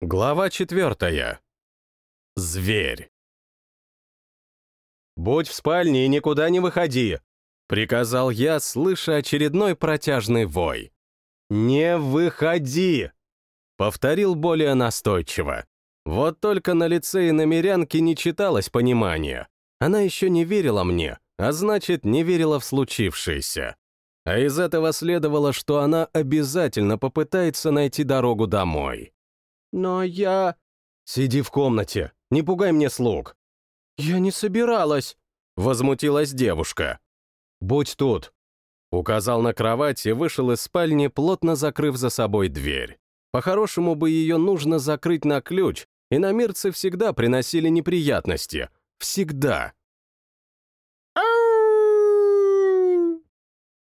Глава четвертая. Зверь. «Будь в спальне и никуда не выходи», — приказал я, слыша очередной протяжный вой. «Не выходи!» — повторил более настойчиво. Вот только на лице и на мирянке не читалось понимания. Она еще не верила мне, а значит, не верила в случившееся. А из этого следовало, что она обязательно попытается найти дорогу домой. «Но я...» «Сиди в комнате, не пугай мне слуг». «Я не собиралась», — возмутилась девушка. «Будь тут», — указал на кровать и вышел из спальни, плотно закрыв за собой дверь. По-хорошему бы ее нужно закрыть на ключ, и на мирцы всегда приносили неприятности. Всегда.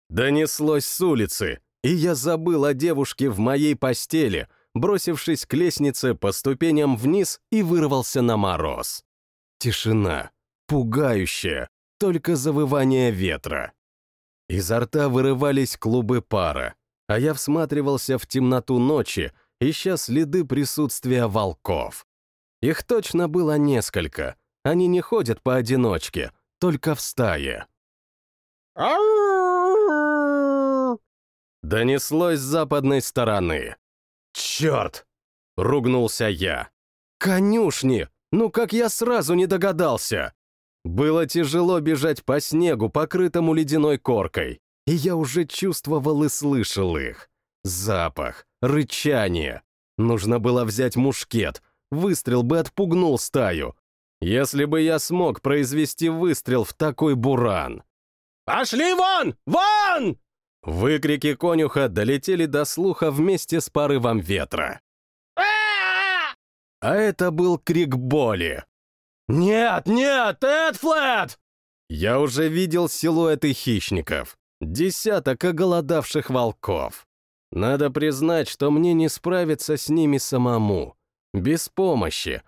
Донеслось с улицы, и я забыл о девушке в моей постели, бросившись к лестнице по ступеням вниз и вырвался на мороз. Тишина, пугающая, только завывание ветра. Изо рта вырывались клубы пара, а я всматривался в темноту ночи, ища следы присутствия волков. Их точно было несколько, они не ходят поодиночке, только в стае. Донеслось с западной стороны. «Черт!» — ругнулся я. «Конюшни! Ну как я сразу не догадался!» Было тяжело бежать по снегу, покрытому ледяной коркой, и я уже чувствовал и слышал их. Запах, рычание. Нужно было взять мушкет, выстрел бы отпугнул стаю. Если бы я смог произвести выстрел в такой буран. «Пошли вон! Вон!» Выкрики конюха долетели до слуха вместе с порывом ветра. А это был крик боли. «Нет, нет, Эдфлет!» Я уже видел силуэты хищников. Десяток оголодавших волков. Надо признать, что мне не справиться с ними самому. Без помощи.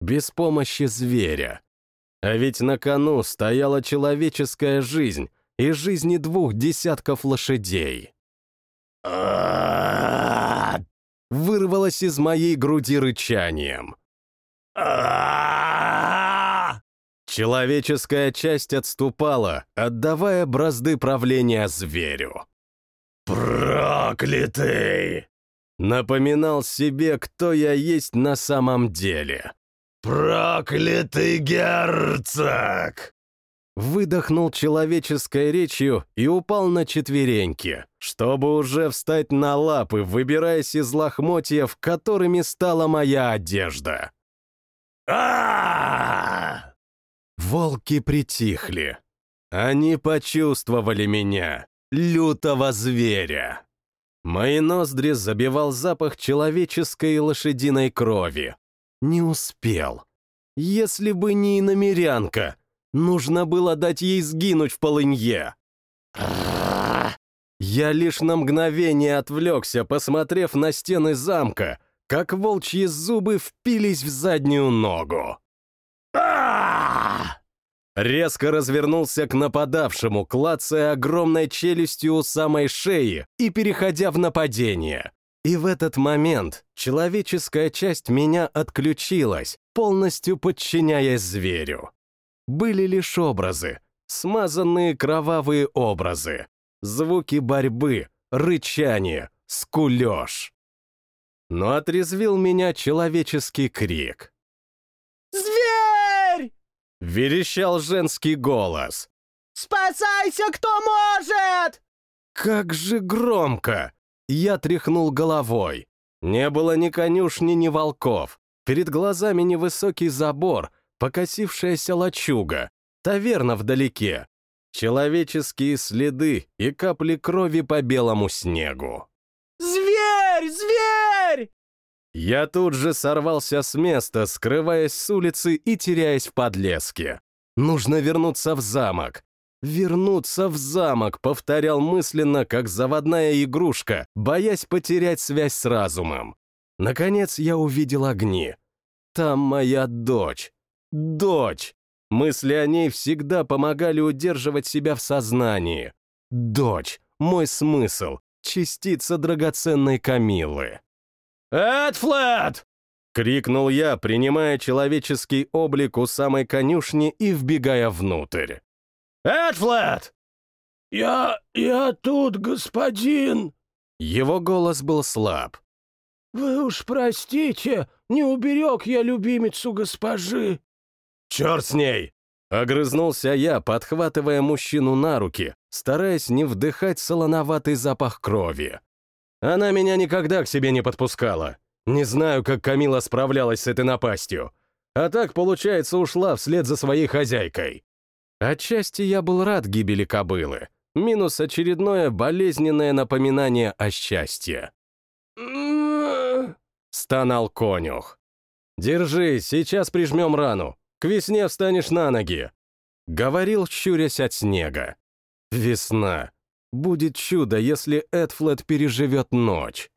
Без помощи зверя. А ведь на кону стояла человеческая жизнь, и жизни двух десятков лошадей. Вырвалось из моей груди рычанием. Человеческая часть отступала, отдавая бразды правления зверю. «Проклятый!» Напоминал себе, кто я есть на самом деле. «Проклятый герцог!» Выдохнул человеческой речью и упал на четвереньки, чтобы уже встать на лапы, выбираясь из лохмотьев, которыми стала моя одежда. Волки притихли. Они почувствовали меня, лютого зверя. Мои ноздри забивал запах человеческой и лошадиной крови. Не успел. Если бы не иномерянка, Нужно было дать ей сгинуть в полынье. Я лишь на мгновение отвлекся, посмотрев на стены замка, как волчьи зубы впились в заднюю ногу. Резко развернулся к нападавшему, клацая огромной челюстью у самой шеи и переходя в нападение. И в этот момент человеческая часть меня отключилась, полностью подчиняясь зверю были лишь образы, смазанные кровавые образы, звуки борьбы, рычание, скулеж. Но отрезвил меня человеческий крик. «Зверь!» — верещал женский голос. «Спасайся, кто может!» Как же громко! Я тряхнул головой. Не было ни конюшни, ни волков. Перед глазами невысокий забор, покосившаяся лачуга, таверна вдалеке, человеческие следы и капли крови по белому снегу. «Зверь! Зверь!» Я тут же сорвался с места, скрываясь с улицы и теряясь в подлеске. Нужно вернуться в замок. «Вернуться в замок», — повторял мысленно, как заводная игрушка, боясь потерять связь с разумом. Наконец я увидел огни. Там моя дочь. Дочь! Мысли о ней всегда помогали удерживать себя в сознании. Дочь, мой смысл, частица драгоценной Камилы. «Эдфлет!» — Крикнул я, принимая человеческий облик у самой конюшни и вбегая внутрь. «Эдфлет!» «Я... я тут, господин!» Его голос был слаб. «Вы уж простите, не уберег я любимицу госпожи!» «Черт с ней!» — огрызнулся я, подхватывая мужчину на руки, стараясь не вдыхать солоноватый запах крови. Она меня никогда к себе не подпускала. Не знаю, как Камила справлялась с этой напастью. А так, получается, ушла вслед за своей хозяйкой. Отчасти я был рад гибели кобылы. Минус очередное болезненное напоминание о счастье. Стонал конюх. «Держи, сейчас прижмем рану. К весне встанешь на ноги», — говорил, щурясь от снега. «Весна. Будет чудо, если Эдфлет переживет ночь».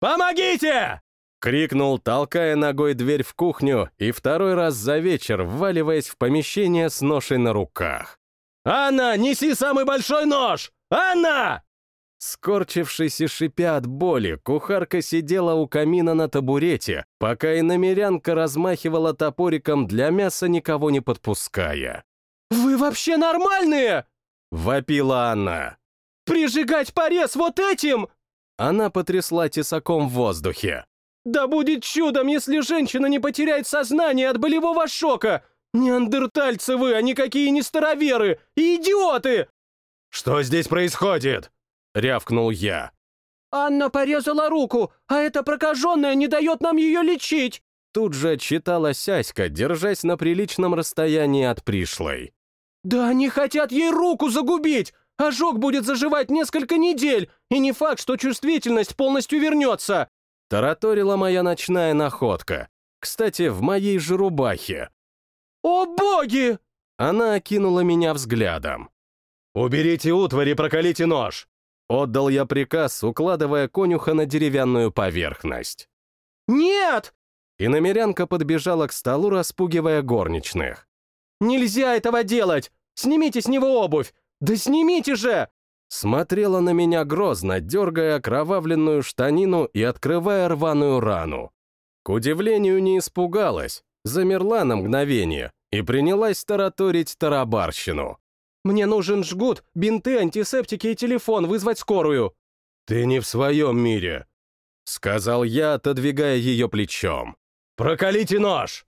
«Помогите!» — крикнул, толкая ногой дверь в кухню и второй раз за вечер вваливаясь в помещение с ношей на руках. «Анна, неси самый большой нож! Анна!» Скорчившись и шипя от боли, кухарка сидела у камина на табурете, пока иномерянка размахивала топориком для мяса, никого не подпуская. «Вы вообще нормальные?» — вопила она. «Прижигать порез вот этим?» Она потрясла тесаком в воздухе. «Да будет чудом, если женщина не потеряет сознание от болевого шока! Неандертальцы вы, а никакие не староверы! Идиоты!» «Что здесь происходит?» — рявкнул я. «Анна порезала руку, а эта прокаженная не дает нам ее лечить!» Тут же читала Сяська, держась на приличном расстоянии от пришлой. «Да они хотят ей руку загубить! Ожог будет заживать несколько недель, и не факт, что чувствительность полностью вернется!» Тараторила моя ночная находка. Кстати, в моей же рубахе. «О боги!» Она окинула меня взглядом. «Уберите утварь и прокалите нож!» Отдал я приказ, укладывая конюха на деревянную поверхность. «Нет!» И намерянка подбежала к столу, распугивая горничных. «Нельзя этого делать! Снимите с него обувь! Да снимите же!» Смотрела на меня грозно, дергая окровавленную штанину и открывая рваную рану. К удивлению, не испугалась, замерла на мгновение и принялась тараторить тарабарщину. «Мне нужен жгут, бинты, антисептики и телефон, вызвать скорую!» «Ты не в своем мире», — сказал я, отодвигая ее плечом. «Прокалите нож!»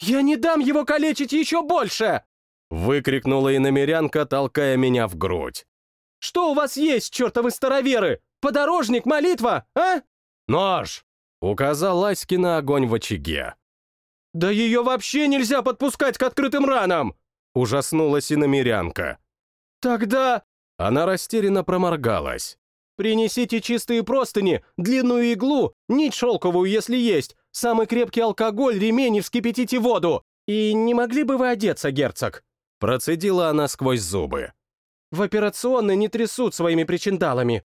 «Я не дам его калечить еще больше!» — выкрикнула иномерянка, толкая меня в грудь. «Что у вас есть, чертовы староверы? Подорожник, молитва, а?» «Нож!» — указал Аськи на огонь в очаге. «Да ее вообще нельзя подпускать к открытым ранам!» — ужаснулась иномерянка. «Тогда...» Она растерянно проморгалась. «Принесите чистые простыни, длинную иглу, нить шелковую, если есть, самый крепкий алкоголь, ремень и вскипятите воду. И не могли бы вы одеться, герцог?» Процедила она сквозь зубы. «В операционной не трясут своими причиндалами.